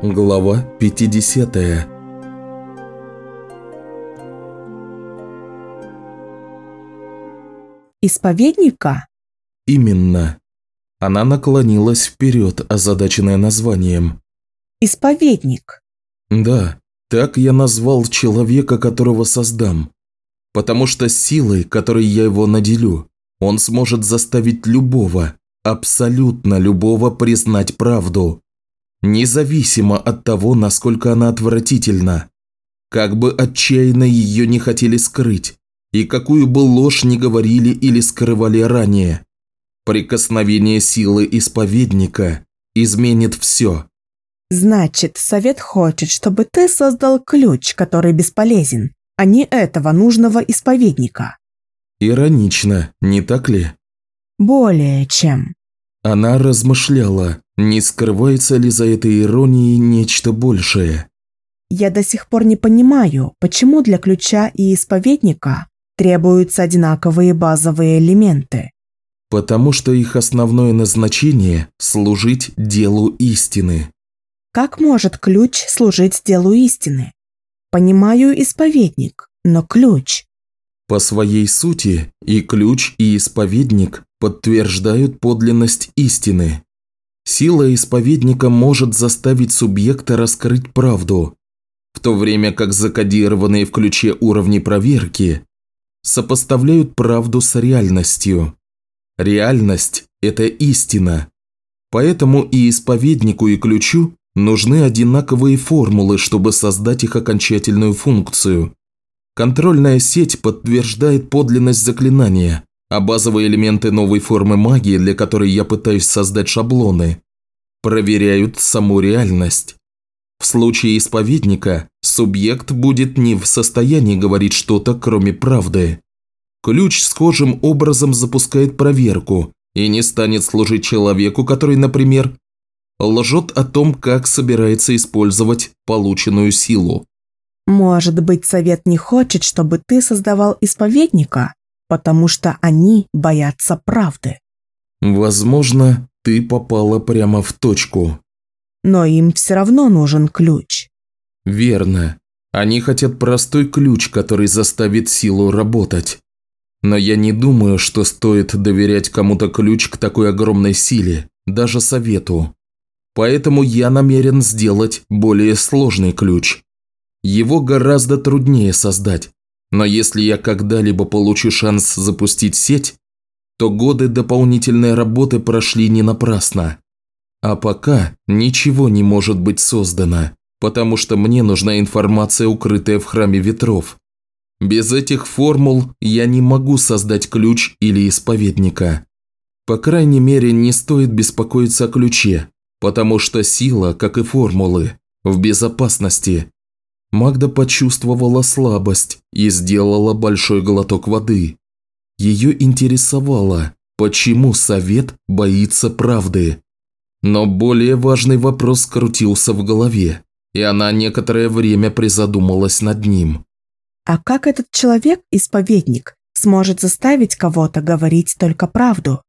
Глава 50 Исповедника? Именно. Она наклонилась вперед, озадаченная названием. Исповедник. Да, так я назвал человека, которого создам. Потому что силой, которой я его наделю, он сможет заставить любого, абсолютно любого признать правду. Независимо от того, насколько она отвратительна. Как бы отчаянно ее не хотели скрыть, и какую бы ложь не говорили или скрывали ранее. Прикосновение силы исповедника изменит все. Значит, совет хочет, чтобы ты создал ключ, который бесполезен, а не этого нужного исповедника. Иронично, не так ли? Более чем. Она размышляла, не скрывается ли за этой иронией нечто большее. Я до сих пор не понимаю, почему для ключа и исповедника требуются одинаковые базовые элементы. Потому что их основное назначение – служить делу истины. Как может ключ служить делу истины? Понимаю исповедник, но ключ. По своей сути и ключ, и исповедник подтверждают подлинность истины. Сила исповедника может заставить субъекта раскрыть правду, в то время как закодированные в ключе уровни проверки сопоставляют правду с реальностью. Реальность – это истина. Поэтому и исповеднику, и ключу нужны одинаковые формулы, чтобы создать их окончательную функцию. Контрольная сеть подтверждает подлинность заклинания, а базовые элементы новой формы магии, для которой я пытаюсь создать шаблоны, проверяют саму реальность. В случае исповедника субъект будет не в состоянии говорить что-то, кроме правды. Ключ схожим образом запускает проверку и не станет служить человеку, который, например, лжет о том, как собирается использовать полученную силу. Может быть, совет не хочет, чтобы ты создавал исповедника, потому что они боятся правды. Возможно, ты попала прямо в точку. Но им все равно нужен ключ. Верно. Они хотят простой ключ, который заставит силу работать. Но я не думаю, что стоит доверять кому-то ключ к такой огромной силе, даже совету. Поэтому я намерен сделать более сложный ключ. Его гораздо труднее создать, но если я когда-либо получу шанс запустить сеть, то годы дополнительной работы прошли не напрасно. А пока ничего не может быть создано, потому что мне нужна информация, укрытая в храме ветров. Без этих формул я не могу создать ключ или исповедника. По крайней мере, не стоит беспокоиться о ключе, потому что сила, как и формулы, в безопасности. Магда почувствовала слабость и сделала большой глоток воды. Ее интересовало, почему совет боится правды. Но более важный вопрос крутился в голове, и она некоторое время призадумалась над ним. А как этот человек, исповедник, сможет заставить кого-то говорить только правду?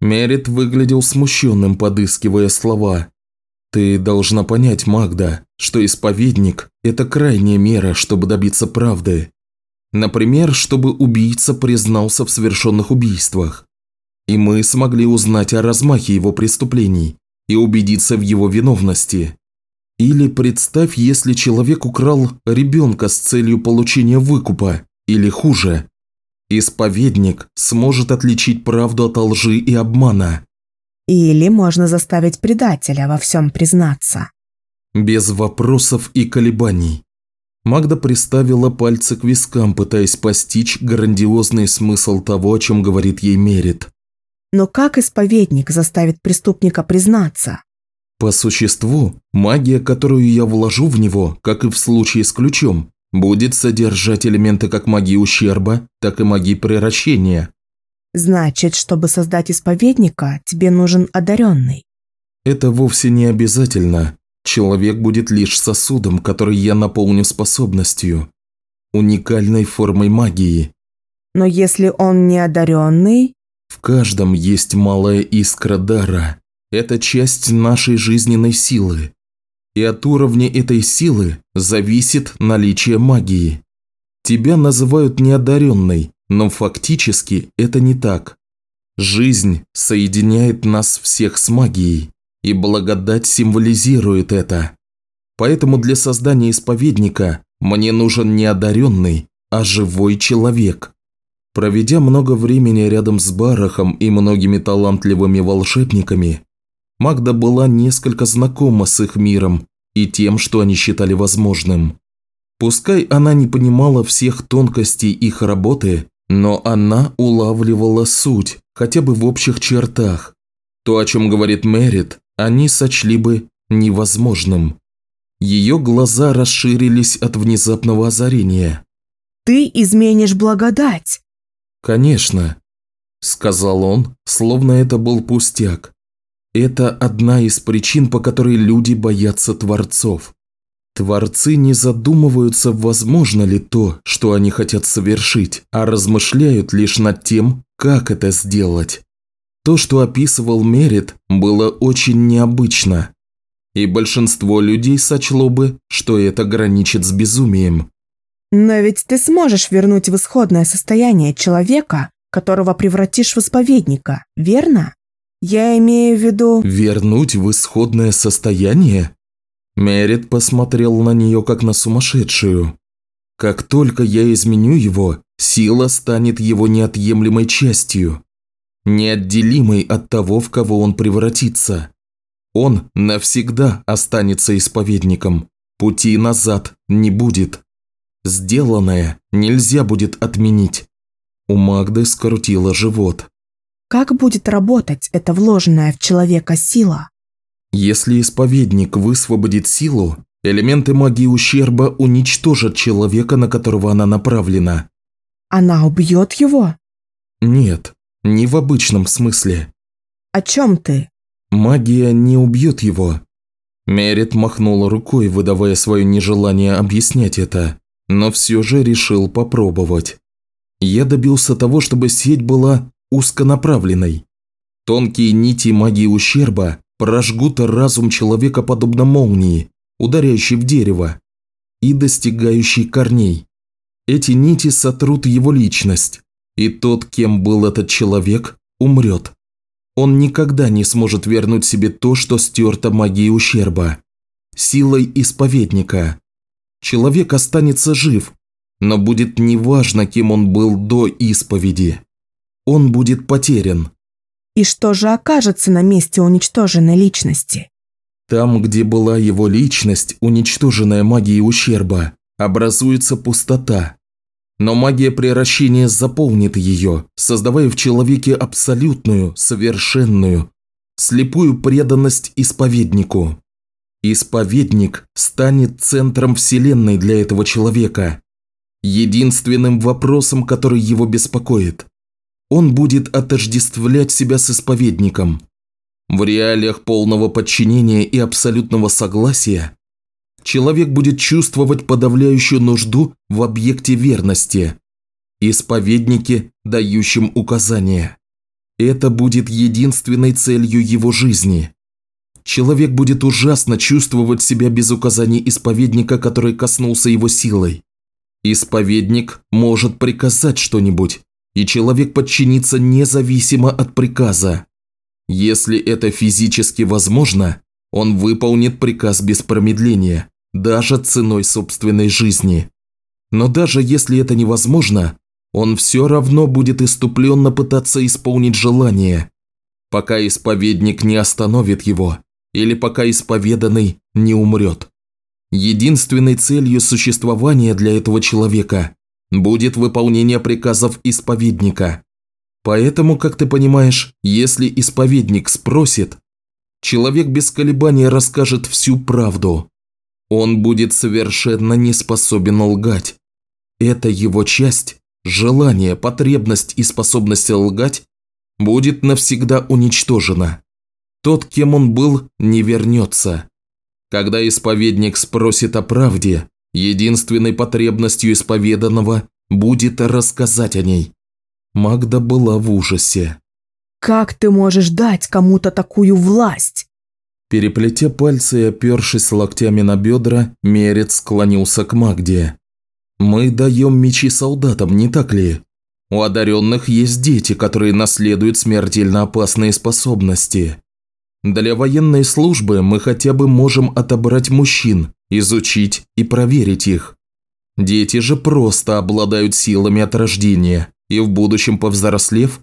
Мерит выглядел смущенным, подыскивая слова. Ты должна понять, Магда, что исповедник – это крайняя мера, чтобы добиться правды. Например, чтобы убийца признался в совершенных убийствах. И мы смогли узнать о размахе его преступлений и убедиться в его виновности. Или представь, если человек украл ребенка с целью получения выкупа, или хуже. Исповедник сможет отличить правду от лжи и обмана. Или можно заставить предателя во всем признаться. Без вопросов и колебаний. Магда приставила пальцы к вискам, пытаясь постичь грандиозный смысл того, о чем говорит ей Мерит. Но как исповедник заставит преступника признаться? По существу, магия, которую я вложу в него, как и в случае с ключом, будет содержать элементы как магии ущерба, так и магии превращения. Значит, чтобы создать исповедника, тебе нужен одаренный. Это вовсе не обязательно. Человек будет лишь сосудом, который я наполню способностью. Уникальной формой магии. Но если он не одаренный... В каждом есть малая искра дара. Это часть нашей жизненной силы. И от уровня этой силы зависит наличие магии. Тебя называют неодаренной, но фактически это не так. Жизнь соединяет нас всех с магией, и благодать символизирует это. Поэтому для создания исповедника мне нужен не одаренный, а живой человек. Проведя много времени рядом с Барахом и многими талантливыми волшебниками, Магда была несколько знакома с их миром и тем, что они считали возможным. Пускай она не понимала всех тонкостей их работы, но она улавливала суть, хотя бы в общих чертах. То, о чем говорит Мэрит, они сочли бы невозможным. Ее глаза расширились от внезапного озарения. «Ты изменишь благодать!» «Конечно», – сказал он, словно это был пустяк. Это одна из причин, по которой люди боятся творцов. Творцы не задумываются, возможно ли то, что они хотят совершить, а размышляют лишь над тем, как это сделать. То, что описывал Мерит, было очень необычно и большинство людей сочло бы, что это граничит с безумием. Но ведь ты сможешь вернуть в исходное состояние человека, которого превратишь в исповедника, верно? Я имею в виду... Вернуть в исходное состояние? Мерит посмотрел на нее как на сумасшедшую. Как только я изменю его, сила станет его неотъемлемой частью, неотделимой от того, в кого он превратится. Он навсегда останется исповедником. Пути назад не будет. Сделанное нельзя будет отменить. У Магды скрутило живот. Как будет работать эта вложенная в человека сила? Если исповедник высвободит силу, элементы магии ущерба уничтожат человека, на которого она направлена. Она убьет его? Нет, не в обычном смысле. О чем ты? Магия не убьет его. Мерит махнула рукой, выдавая свое нежелание объяснять это, но все же решил попробовать. Я добился того, чтобы сеть была узконаправленной. Тонкие нити магии ущерба прожгут разум человека подобно молнии, ударяющей в дерево, и достигающей корней. Эти нити сотрут его личность, и тот, кем был этот человек, умрет. Он никогда не сможет вернуть себе то, что стерто магией ущерба. Силой исповедника. Человек останется жив, но будет неважно, кем он был до исповеди. Он будет потерян. И что же окажется на месте уничтоженной личности? Там, где была его личность, уничтоженная магией ущерба, образуется пустота, но магия превращения заполнит ее, создавая в человеке абсолютную, совершенную, слепую преданность исповеднику. Исповедник станет центром вселенной для этого человека, единственным вопросом, который его беспокоит. Он будет отождествлять себя с исповедником. В реалиях полного подчинения и абсолютного согласия человек будет чувствовать подавляющую нужду в объекте верности, исповеднике, дающем указания. Это будет единственной целью его жизни. Человек будет ужасно чувствовать себя без указаний исповедника, который коснулся его силой. Исповедник может приказать что-нибудь, и человек подчинится независимо от приказа. Если это физически возможно, он выполнит приказ без промедления даже ценой собственной жизни. Но даже если это невозможно, он все равно будет иступленно пытаться исполнить желание, пока исповедник не остановит его или пока исповеданный не умрет. Единственной целью существования для этого человека будет выполнение приказов исповедника. Поэтому, как ты понимаешь, если исповедник спросит, человек без колебания расскажет всю правду. Он будет совершенно не способен лгать. Это его часть, желание, потребность и способность лгать будет навсегда уничтожена. Тот, кем он был, не вернется. Когда исповедник спросит о правде, единственной потребностью исповеданного будет рассказать о ней. Магда была в ужасе. «Как ты можешь дать кому-то такую власть?» Переплетя пальцы и опершись локтями на бедра, Мерец склонился к Магде. «Мы даем мечи солдатам, не так ли? У одаренных есть дети, которые наследуют смертельно опасные способности. Для военной службы мы хотя бы можем отобрать мужчин, изучить и проверить их. Дети же просто обладают силами от рождения и в будущем повзрослев,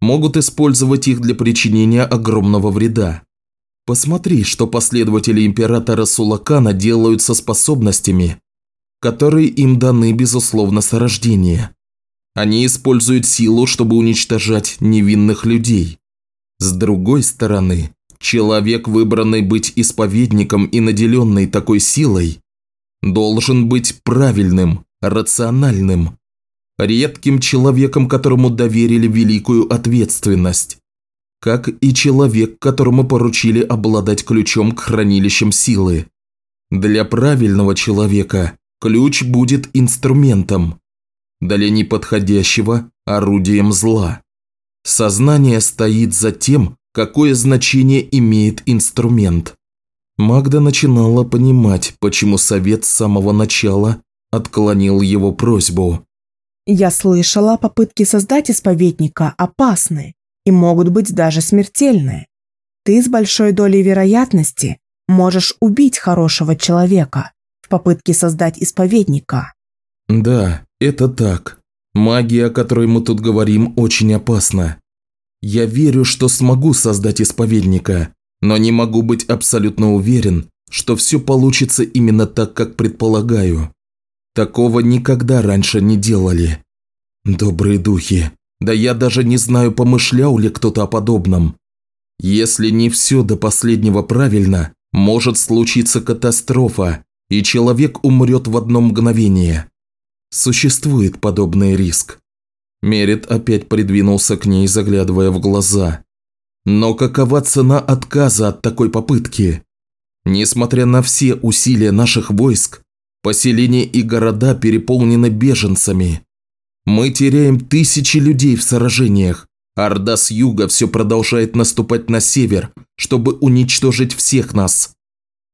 могут использовать их для причинения огромного вреда. Посмотри, что последователи императора Сулакана делают со способностями, которые им даны, безусловно, с рождения. Они используют силу, чтобы уничтожать невинных людей. С другой стороны, человек, выбранный быть исповедником и наделенный такой силой, должен быть правильным, рациональным, редким человеком, которому доверили великую ответственность как и человек, которому поручили обладать ключом к хранилищам силы. Для правильного человека ключ будет инструментом, для неподходящего – орудием зла. Сознание стоит за тем, какое значение имеет инструмент. Магда начинала понимать, почему совет с самого начала отклонил его просьбу. «Я слышала, попытки создать исповедника опасны и могут быть даже смертельны. Ты с большой долей вероятности можешь убить хорошего человека в попытке создать исповедника. Да, это так. Магия, о которой мы тут говорим, очень опасна. Я верю, что смогу создать исповедника, но не могу быть абсолютно уверен, что все получится именно так, как предполагаю. Такого никогда раньше не делали. Добрые духи, да я даже не знаю, помышлял ли кто-то о подобном. Если не все до последнего правильно, может случиться катастрофа, и человек умрет в одно мгновение. Существует подобный риск. Мерит опять придвинулся к ней, заглядывая в глаза. Но какова цена отказа от такой попытки? Несмотря на все усилия наших войск, поселения и города переполнены беженцами. Мы теряем тысячи людей в сражениях. Орда с юга все продолжает наступать на север, чтобы уничтожить всех нас.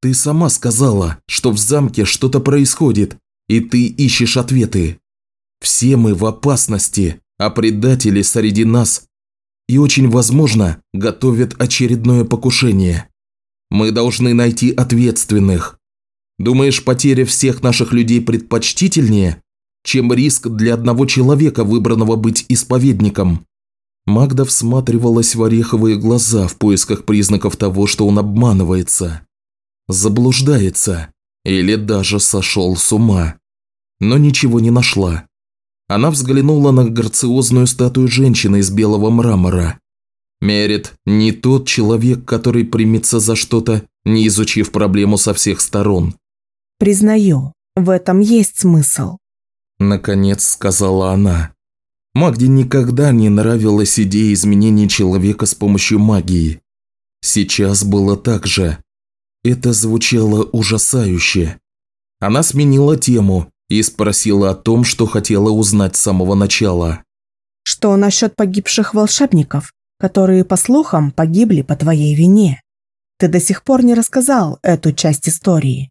Ты сама сказала, что в замке что-то происходит, и ты ищешь ответы. Все мы в опасности, а предатели среди нас и очень возможно готовят очередное покушение. Мы должны найти ответственных. Думаешь, потеря всех наших людей предпочтительнее, чем риск для одного человека, выбранного быть исповедником. Магда всматривалась в ореховые глаза в поисках признаков того, что он обманывается, заблуждается или даже сошел с ума. Но ничего не нашла. Она взглянула на грациозную статую женщины из белого мрамора. Мерит не тот человек, который примется за что-то, не изучив проблему со всех сторон. «Признаю, в этом есть смысл», Наконец сказала она. Магде никогда не нравилась идея изменения человека с помощью магии. Сейчас было так же. Это звучало ужасающе. Она сменила тему и спросила о том, что хотела узнать с самого начала. «Что насчет погибших волшебников, которые, по слухам, погибли по твоей вине? Ты до сих пор не рассказал эту часть истории».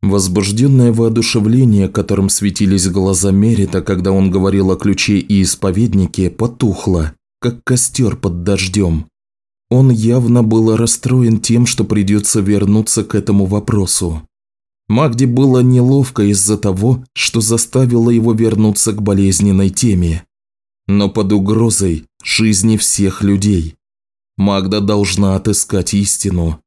Возбужденное воодушевление, которым светились глаза Мерита, когда он говорил о ключе и исповеднике, потухло, как костер под дождем. Он явно был расстроен тем, что придется вернуться к этому вопросу. Магде было неловко из-за того, что заставило его вернуться к болезненной теме. Но под угрозой жизни всех людей. Магда должна отыскать истину.